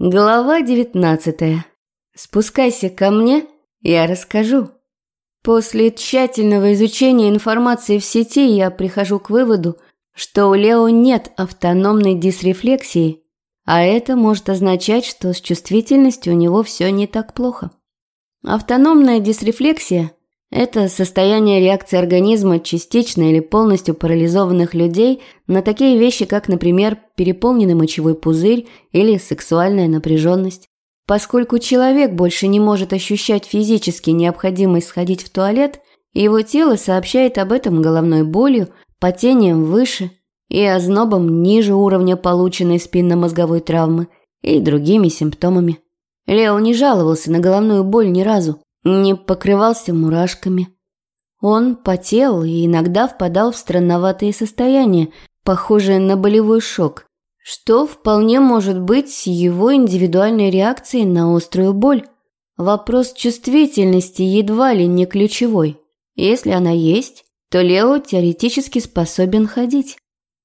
Глава девятнадцатая. Спускайся ко мне, я расскажу. После тщательного изучения информации в сети я прихожу к выводу, что у Лео нет автономной дисрефлексии, а это может означать, что с чувствительностью у него все не так плохо. Автономная дисрефлексия – это состояние реакции организма частично или полностью парализованных людей на такие вещи, как, например, переполненный мочевой пузырь или сексуальная напряженность. Поскольку человек больше не может ощущать физически необходимость сходить в туалет, его тело сообщает об этом головной болью, потением выше и ознобом ниже уровня полученной спинномозговой травмы и другими симптомами. Лео не жаловался на головную боль ни разу, не покрывался мурашками. Он потел и иногда впадал в странноватые состояния, похожие на болевой шок, что вполне может быть его индивидуальной реакцией на острую боль. Вопрос чувствительности едва ли не ключевой. Если она есть, то Лео теоретически способен ходить.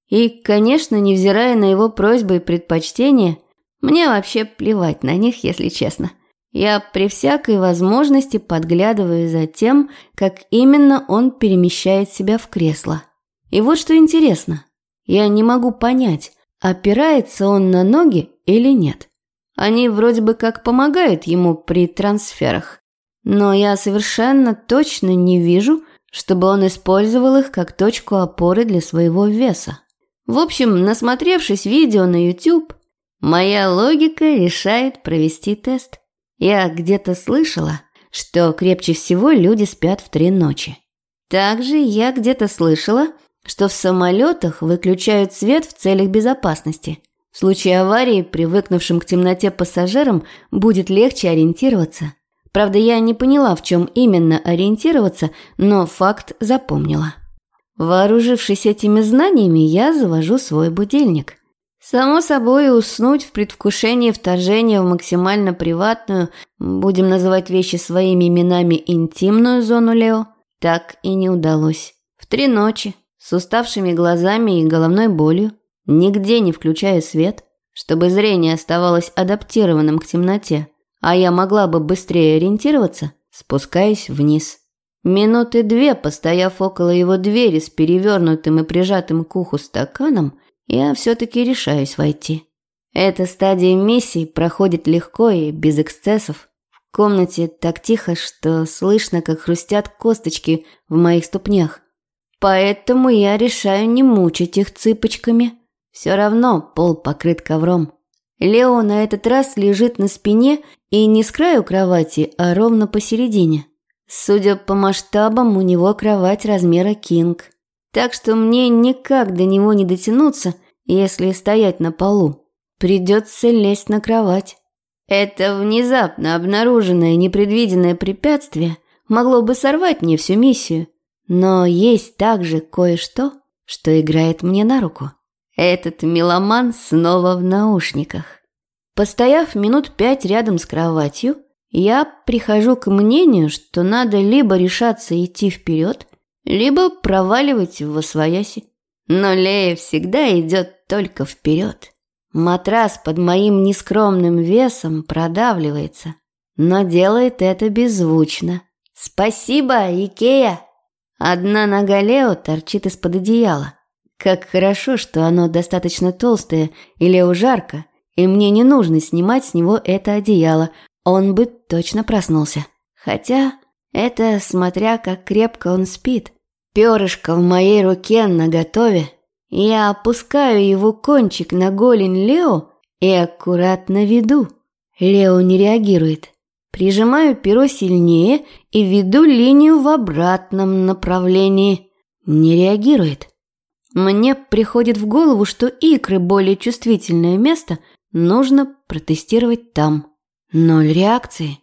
И, конечно, невзирая на его просьбы и предпочтения, мне вообще плевать на них, если честно. Я при всякой возможности подглядываю за тем, как именно он перемещает себя в кресло. И вот что интересно. Я не могу понять, опирается он на ноги или нет. Они вроде бы как помогают ему при трансферах. Но я совершенно точно не вижу, чтобы он использовал их как точку опоры для своего веса. В общем, насмотревшись видео на YouTube, моя логика решает провести тест. Я где-то слышала, что крепче всего люди спят в три ночи. Также я где-то слышала, что в самолетах выключают свет в целях безопасности. В случае аварии привыкнувшим к темноте пассажирам будет легче ориентироваться. Правда, я не поняла, в чем именно ориентироваться, но факт запомнила. Вооружившись этими знаниями, я завожу свой будильник. Само собой, уснуть в предвкушении вторжения в максимально приватную, будем называть вещи своими именами, интимную зону Лео, так и не удалось. В три ночи, с уставшими глазами и головной болью, нигде не включая свет, чтобы зрение оставалось адаптированным к темноте, а я могла бы быстрее ориентироваться, спускаясь вниз. Минуты две, постояв около его двери с перевернутым и прижатым к уху стаканом, я все-таки решаюсь войти. Эта стадия миссии проходит легко и без эксцессов. В комнате так тихо, что слышно, как хрустят косточки в моих ступнях. Поэтому я решаю не мучить их цыпочками. Все равно пол покрыт ковром. Лео на этот раз лежит на спине и не с краю кровати, а ровно посередине. Судя по масштабам, у него кровать размера кинг. Так что мне никак до него не дотянуться, если стоять на полу. Придется лезть на кровать. Это внезапно обнаруженное непредвиденное препятствие могло бы сорвать мне всю миссию. Но есть также кое-что, что играет мне на руку. Этот меломан снова в наушниках. Постояв минут пять рядом с кроватью, я прихожу к мнению, что надо либо решаться идти вперед, либо проваливать в освояси. Но Лея всегда идет только вперед. Матрас под моим нескромным весом продавливается, но делает это беззвучно. «Спасибо, Икея!» Одна нога Лео торчит из-под одеяла. Как хорошо, что оно достаточно толстое и Лео жарко, и мне не нужно снимать с него это одеяло, он бы точно проснулся. Хотя это смотря как крепко он спит. Перышко в моей руке наготове. Я опускаю его кончик на голень Лео и аккуратно веду. Лео не реагирует. Прижимаю перо сильнее и веду линию в обратном направлении. Не реагирует. Мне приходит в голову, что икры более чувствительное место нужно протестировать там. Ноль реакции.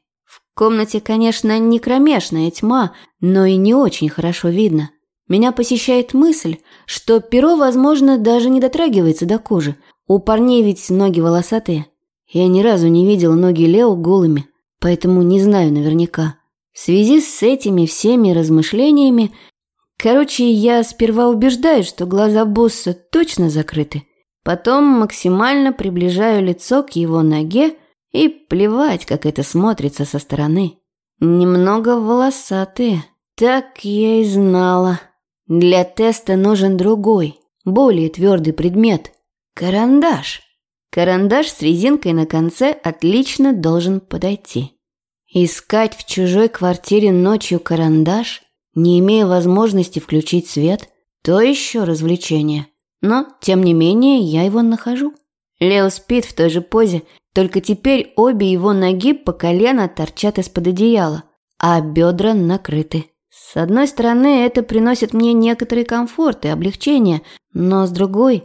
Комнате, конечно, не кромешная тьма, но и не очень хорошо видно. Меня посещает мысль, что перо, возможно, даже не дотрагивается до кожи. У парней ведь ноги волосатые. Я ни разу не видел ноги Лео голыми, поэтому не знаю наверняка. В связи с этими всеми размышлениями, короче, я сперва убеждаюсь, что глаза босса точно закрыты, потом максимально приближаю лицо к его ноге – И плевать, как это смотрится со стороны. Немного волосатые. Так я и знала. Для теста нужен другой, более твердый предмет. Карандаш. Карандаш с резинкой на конце отлично должен подойти. Искать в чужой квартире ночью карандаш, не имея возможности включить свет, то еще развлечение. Но, тем не менее, я его нахожу. Лео спит в той же позе, только теперь обе его ноги по колено торчат из-под одеяла, а бедра накрыты. С одной стороны, это приносит мне некоторый комфорт и облегчение, но с другой,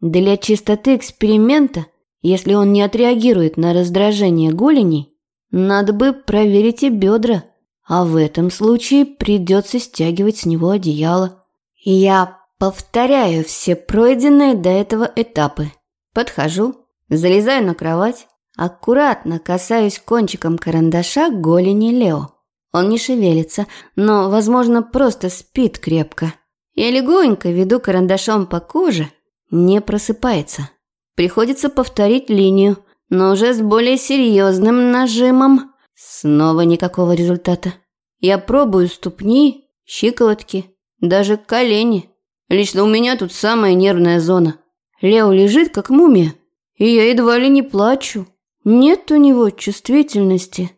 для чистоты эксперимента, если он не отреагирует на раздражение голеней, надо бы проверить и бедра, а в этом случае придется стягивать с него одеяло. Я повторяю все пройденные до этого этапы. Подхожу, залезаю на кровать, аккуратно касаюсь кончиком карандаша голени Лео. Он не шевелится, но, возможно, просто спит крепко. Я легонько веду карандашом по коже, не просыпается. Приходится повторить линию, но уже с более серьезным нажимом. Снова никакого результата. Я пробую ступни, щиколотки, даже колени. Лично у меня тут самая нервная зона. Лео лежит как мумия, и я едва ли не плачу. Нет у него чувствительности.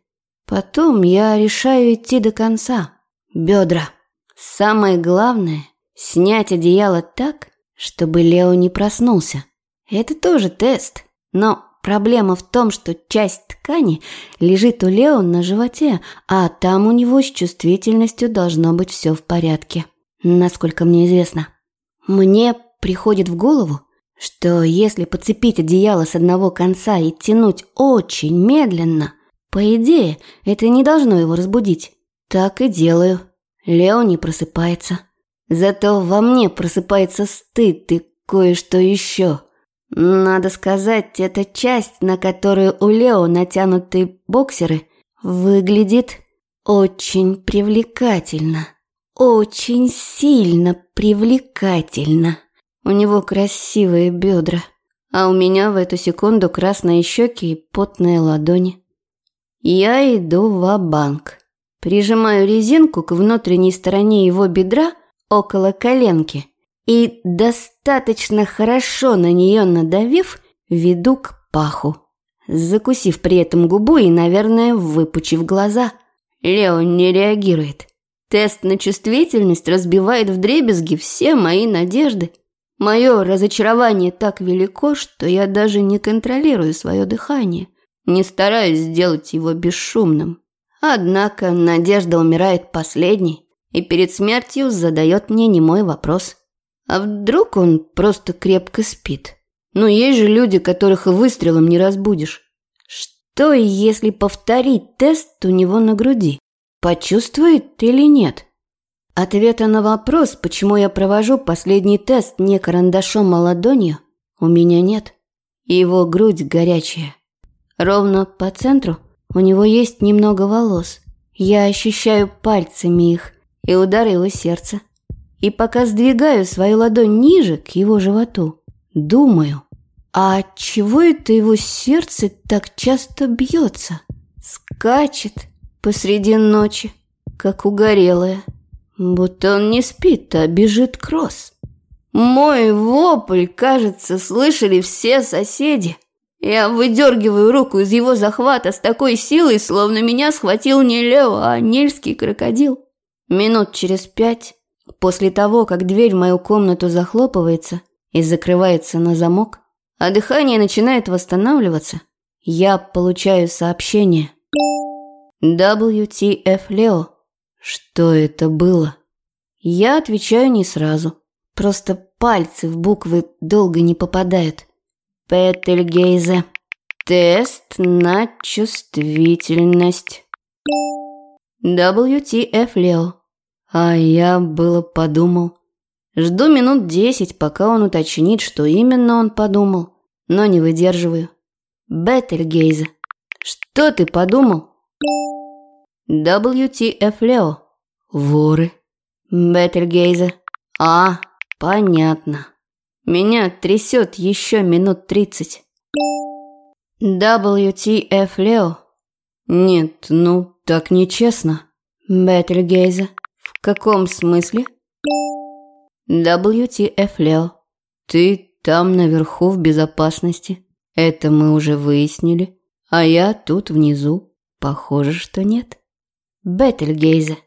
Потом я решаю идти до конца. Бедра. Самое главное – снять одеяло так, чтобы Лео не проснулся. Это тоже тест, но проблема в том, что часть ткани лежит у Лео на животе, а там у него с чувствительностью должно быть все в порядке, насколько мне известно. Мне приходит в голову, что если подцепить одеяло с одного конца и тянуть очень медленно – по идее, это не должно его разбудить. Так и делаю. Лео не просыпается. Зато во мне просыпается стыд и кое-что еще. Надо сказать, эта часть, на которую у Лео натянуты боксеры, выглядит очень привлекательно. Очень сильно привлекательно. У него красивые бедра, а у меня в эту секунду красные щеки и потные ладони. Я иду в банк Прижимаю резинку к внутренней стороне его бедра около коленки и, достаточно хорошо на нее надавив, веду к паху, закусив при этом губу и, наверное, выпучив глаза. Лео не реагирует. Тест на чувствительность разбивает вдребезги все мои надежды. Мое разочарование так велико, что я даже не контролирую свое дыхание не стараюсь сделать его бесшумным. Однако надежда умирает последней, и перед смертью задает мне немой вопрос. А вдруг он просто крепко спит? Ну, есть же люди, которых и выстрелом не разбудишь. Что, если повторить тест у него на груди? Почувствует или нет? Ответа на вопрос, почему я провожу последний тест не карандашом, а ладонью, у меня нет. Его грудь горячая. Ровно по центру у него есть немного волос. Я ощущаю пальцами их и удар его сердца. И пока сдвигаю свою ладонь ниже к его животу, думаю, а чего это его сердце так часто бьется? Скачет посреди ночи, как угорелое. Будто он не спит, а бежит кросс. Мой вопль, кажется, слышали все соседи. Я выдергиваю руку из его захвата с такой силой, словно меня схватил не Лео, а нильский крокодил. Минут через пять, после того, как дверь в мою комнату захлопывается и закрывается на замок, а дыхание начинает восстанавливаться, я получаю сообщение. WTF Лео. Что это было? Я отвечаю не сразу. Просто пальцы в буквы долго не попадают. Петельгейзе. Тест на чувствительность. WTF Лео. А я было подумал. Жду минут десять, пока он уточнит, что именно он подумал, но не выдерживаю. Бетельгейзе. Что ты подумал? WTF Лео. Воры. Бетельгейзе. А, понятно. Меня трясет еще минут тридцать. WTF Лео. Нет, ну, так нечестно. Бетельгейзе. В каком смысле? WTF Лео. Ты там наверху в безопасности. Это мы уже выяснили. А я тут внизу. Похоже, что нет. Бетельгейзе.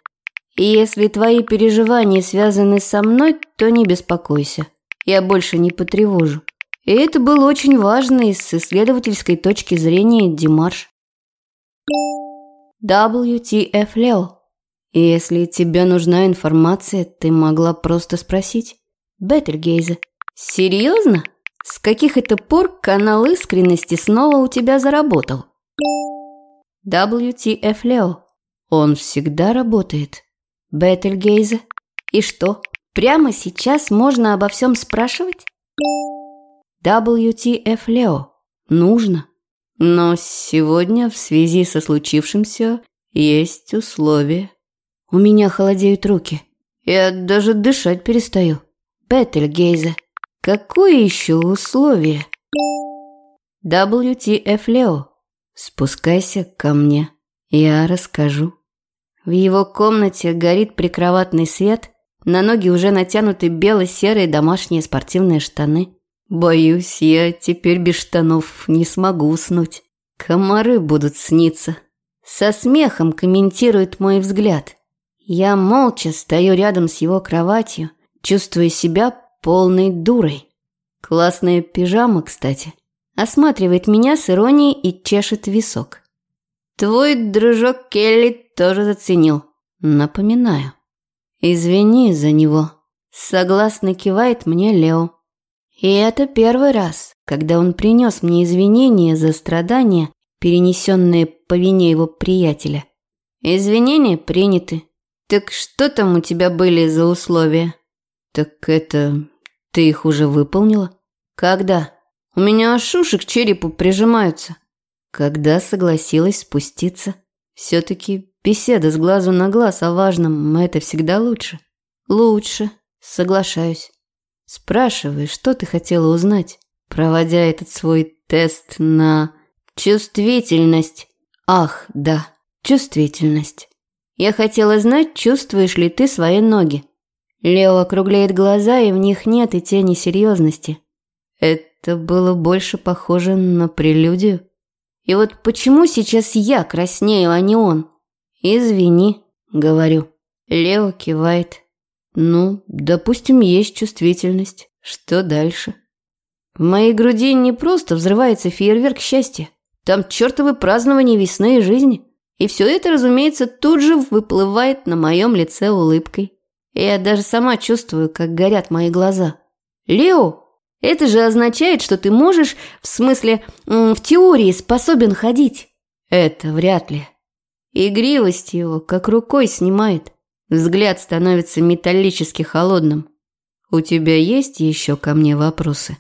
Если твои переживания связаны со мной, то не беспокойся. Я больше не потревожу. И это было очень важно с исследовательской точки зрения Димарш. WTF Лео. Если тебе нужна информация, ты могла просто спросить. Бетельгейзе. Серьезно? С каких это пор канал искренности снова у тебя заработал? WTF Лео. Он всегда работает. Бетельгейзе. И что, прямо сейчас можно обо всем спрашивать? WTF Лео. Нужно. Но сегодня в связи со случившимся есть условия. У меня холодеют руки. Я даже дышать перестаю. Бетельгейзе. Какое еще условие? WTF Лео. Спускайся ко мне. Я расскажу. В его комнате горит прикроватный свет. На ноги уже натянуты бело-серые домашние спортивные штаны. Боюсь, я теперь без штанов не смогу уснуть. Комары будут сниться. Со смехом комментирует мой взгляд. Я молча стою рядом с его кроватью, чувствуя себя полной дурой. Классная пижама, кстати. Осматривает меня с иронией и чешет висок. Твой дружок Келли тоже заценил. Напоминаю. Извини за него. Согласно кивает мне Лео. И это первый раз, когда он принес мне извинения за страдания, перенесенные по вине его приятеля. Извинения приняты. Так что там у тебя были за условия? Так это... Ты их уже выполнила? Когда? У меня аж к черепу прижимаются. Когда согласилась спуститься? Все-таки беседа с глазу на глаз о важном – это всегда лучше. Лучше. Соглашаюсь. Спрашивай, что ты хотела узнать, проводя этот свой тест на чувствительность. Ах, да, чувствительность. Я хотела знать, чувствуешь ли ты свои ноги. Лео округляет глаза, и в них нет и тени серьезности. Это было больше похоже на прелюдию. И вот почему сейчас я краснею, а не он? Извини, говорю. Лео кивает. Ну, допустим, есть чувствительность. Что дальше? В моей груди не просто взрывается фейерверк счастья. Там чертовы празднования весны и жизни. И все это, разумеется, тут же выплывает на моем лице улыбкой. Я даже сама чувствую, как горят мои глаза. «Лео, это же означает, что ты можешь, в смысле, в теории способен ходить». Это вряд ли. Игривость его как рукой снимает. Взгляд становится металлически холодным. У тебя есть еще ко мне вопросы?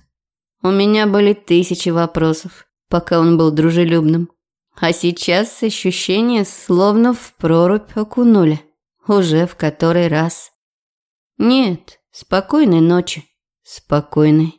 У меня были тысячи вопросов, пока он был дружелюбным. А сейчас ощущение словно в прорубь окунули. Уже в который раз. Нет, спокойной ночи. Спокойной.